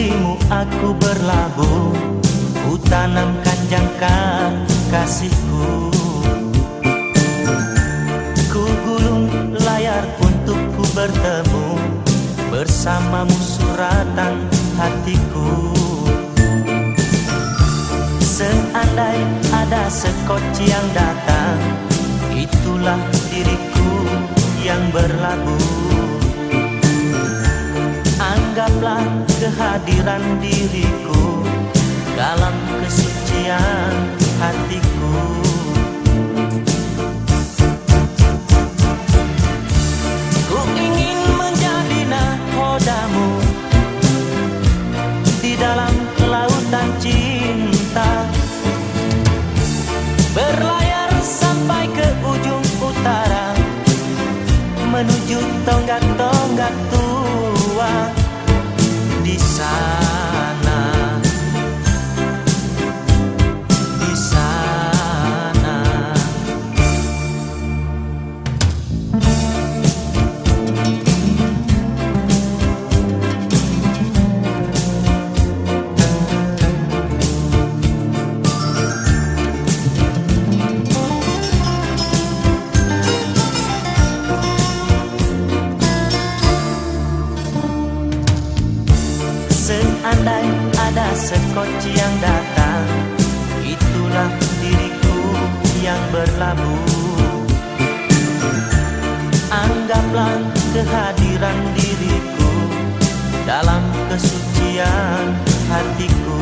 kasihmu aku berlabuh. Ku tanamkan jangka kasihku. Ku gulung layar untuk ku bertemu. Bersamamu suratan hatiku. Seandai ada sekoci yang datang Itulah diriku yang berlabuh. Anggaplah kehadiran diriku Dalam kesucian hatiku. Ku ingin menjadi nahodamu Di dalam lautan cinta. Berlayar sampai ke ujung utara Menuju tonggak-tonggak tua Di ada sekoci yang datang. Itulah diriku yang berlabuh. Anggaplah kehadiran diriku Dalam kesucian hatiku